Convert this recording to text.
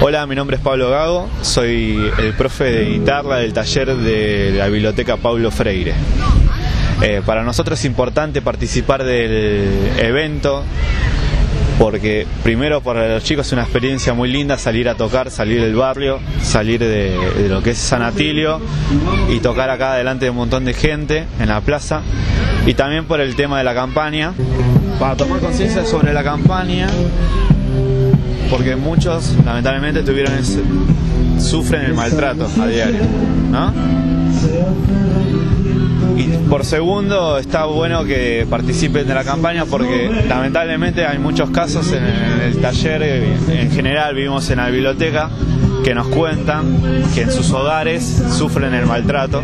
Hola, mi nombre es Pablo Gago, soy el profe de guitarra del taller de la biblioteca Paulo Freire. Eh, para nosotros es importante participar del evento porque primero para los chicos es una experiencia muy linda salir a tocar, salir del barrio, salir de, de lo que es San Atilio y tocar acá delante de un montón de gente en la plaza y también por el tema de la campaña, para tomar conciencia sobre la campaña porque muchos lamentablemente tuvieron ese, sufren el maltrato a diario, ¿no? Y por segundo está bueno que participen de la campaña porque lamentablemente hay muchos casos en el taller, en general vivimos en la biblioteca, que nos cuentan que en sus hogares sufren el maltrato.